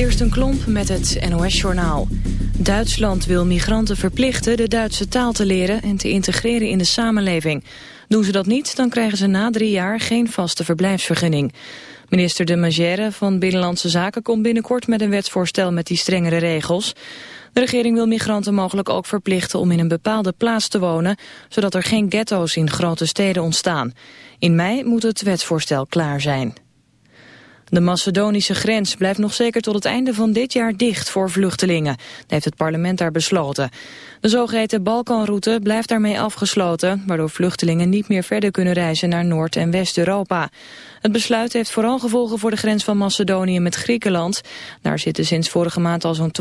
Kirsten Klomp met het NOS-journaal. Duitsland wil migranten verplichten de Duitse taal te leren en te integreren in de samenleving. Doen ze dat niet, dan krijgen ze na drie jaar geen vaste verblijfsvergunning. Minister de Magère van Binnenlandse Zaken komt binnenkort met een wetsvoorstel met die strengere regels. De regering wil migranten mogelijk ook verplichten om in een bepaalde plaats te wonen, zodat er geen ghetto's in grote steden ontstaan. In mei moet het wetsvoorstel klaar zijn. De Macedonische grens blijft nog zeker tot het einde van dit jaar dicht voor vluchtelingen. Dat heeft het parlement daar besloten. De zogeheten Balkanroute blijft daarmee afgesloten, waardoor vluchtelingen niet meer verder kunnen reizen naar Noord- en West-Europa. Het besluit heeft vooral gevolgen voor de grens van Macedonië met Griekenland. Daar zitten sinds vorige maand al zo'n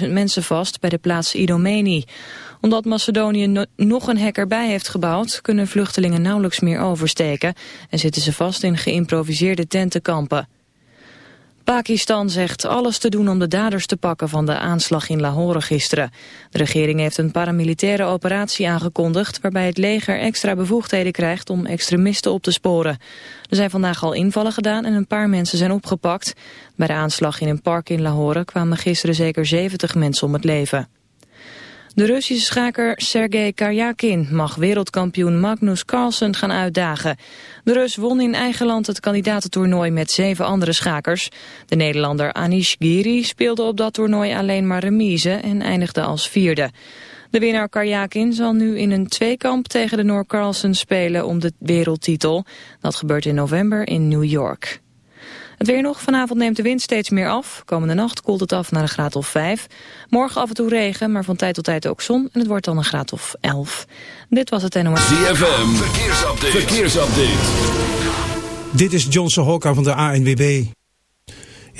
12.000 mensen vast bij de plaats Idomeni. Omdat Macedonië nog een hek erbij heeft gebouwd, kunnen vluchtelingen nauwelijks meer oversteken en zitten ze vast in geïmproviseerde tentenkampen. Pakistan zegt alles te doen om de daders te pakken van de aanslag in Lahore gisteren. De regering heeft een paramilitaire operatie aangekondigd... waarbij het leger extra bevoegdheden krijgt om extremisten op te sporen. Er zijn vandaag al invallen gedaan en een paar mensen zijn opgepakt. Bij de aanslag in een park in Lahore kwamen gisteren zeker 70 mensen om het leven. De Russische schaker Sergei Karjakin mag wereldkampioen Magnus Carlsen gaan uitdagen. De Rus won in eigen land het kandidatentoernooi met zeven andere schakers. De Nederlander Anish Giri speelde op dat toernooi alleen maar remise en eindigde als vierde. De winnaar Karjakin zal nu in een tweekamp tegen de Noor Carlsen spelen om de wereldtitel. Dat gebeurt in november in New York. Het weer nog. Vanavond neemt de wind steeds meer af. Komende nacht koelt het af naar een graad of 5. Morgen af en toe regen, maar van tijd tot tijd ook zon. En het wordt dan een graad of 11. Dit was het NOS. ZFM. Verkeersupdate. Verkeersupdate. Dit is Johnson Hokka van de ANWB.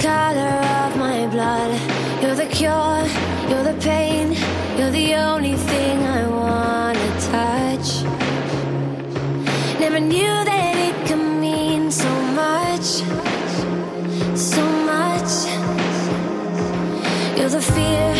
color of my blood. You're the cure, you're the pain, you're the only thing I wanna touch. Never knew that it could mean so much, so much. You're the fear.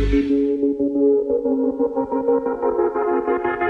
Thank you.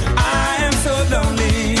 lonely.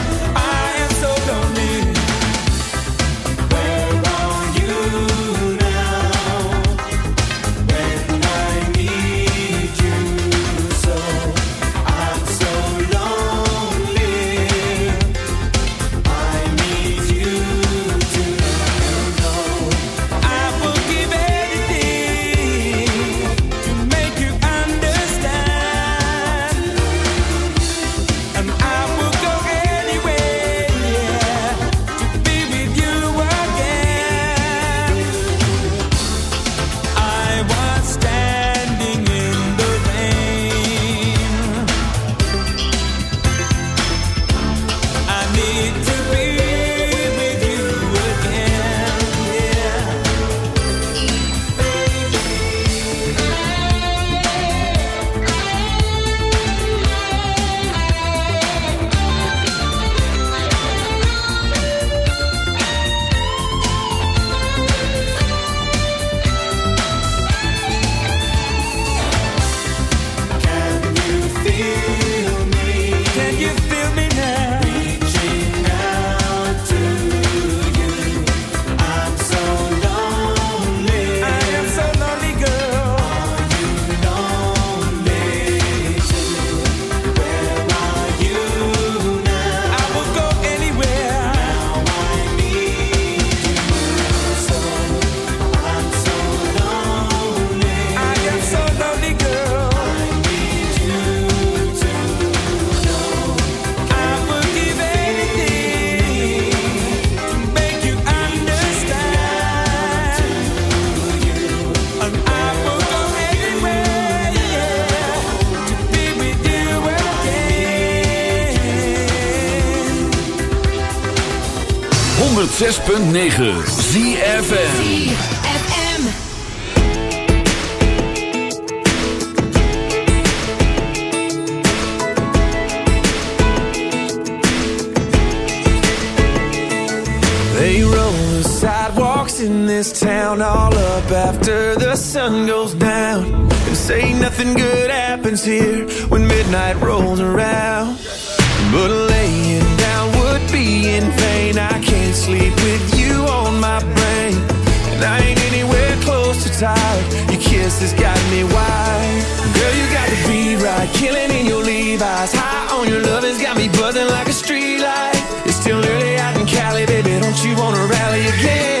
106.9 ZFM. ZFM. They roll the sidewalks in this town all up after the sun goes down. And say nothing good happens here when midnight rolls around. But laying down would be in vain. I can't sleep with you on my brain. And I ain't anywhere close to tired. Your kiss has got me wired. Girl, you got the beat right. Killing in your Levi's. High on your love has got me buzzing like a street light. It's still early out in Cali, baby. Don't you wanna rally again?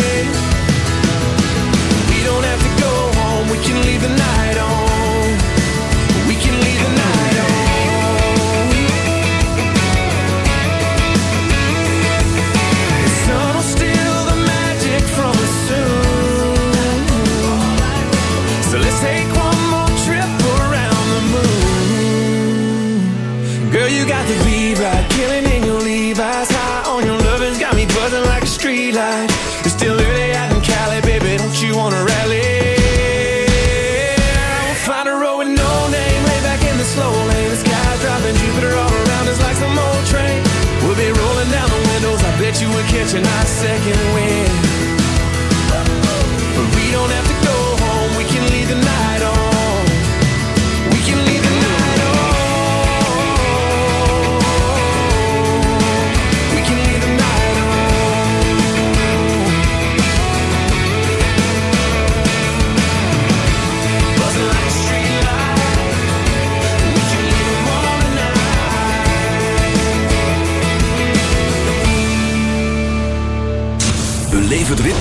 You got the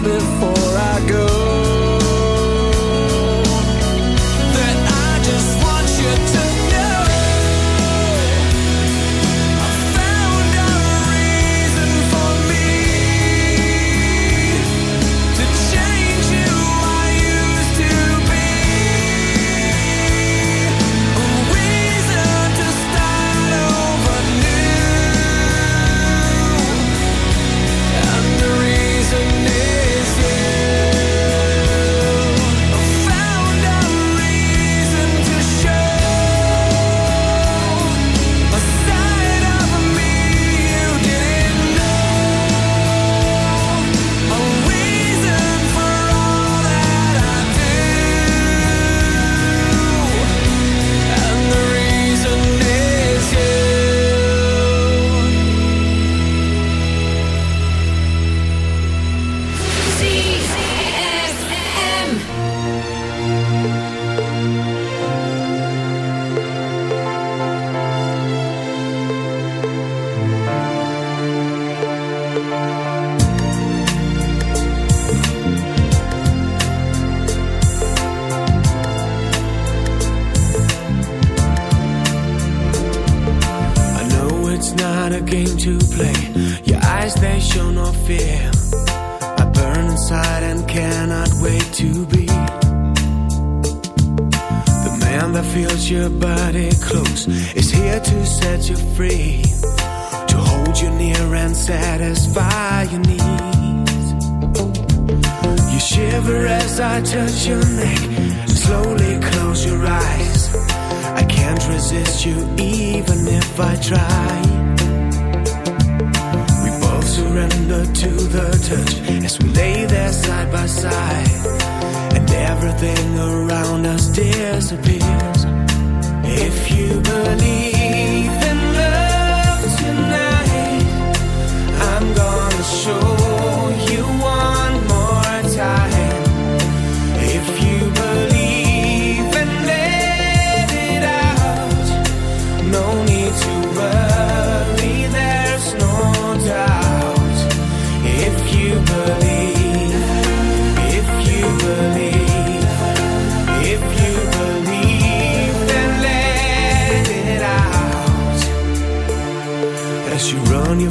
before resist you even if I try. We both surrender to the touch as we lay there side by side. And everything around us disappears. If you believe in love tonight, I'm gonna show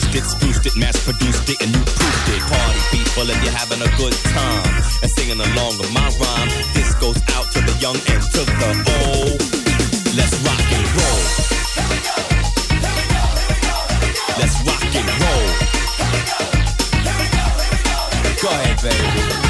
Juiced it, spruced it, mass produced it, and you proofed it. Party people if you're having a good time and singing along with my rhyme. This goes out to the young and to the old. Let's rock and roll. Let's rock and roll. Go ahead, baby.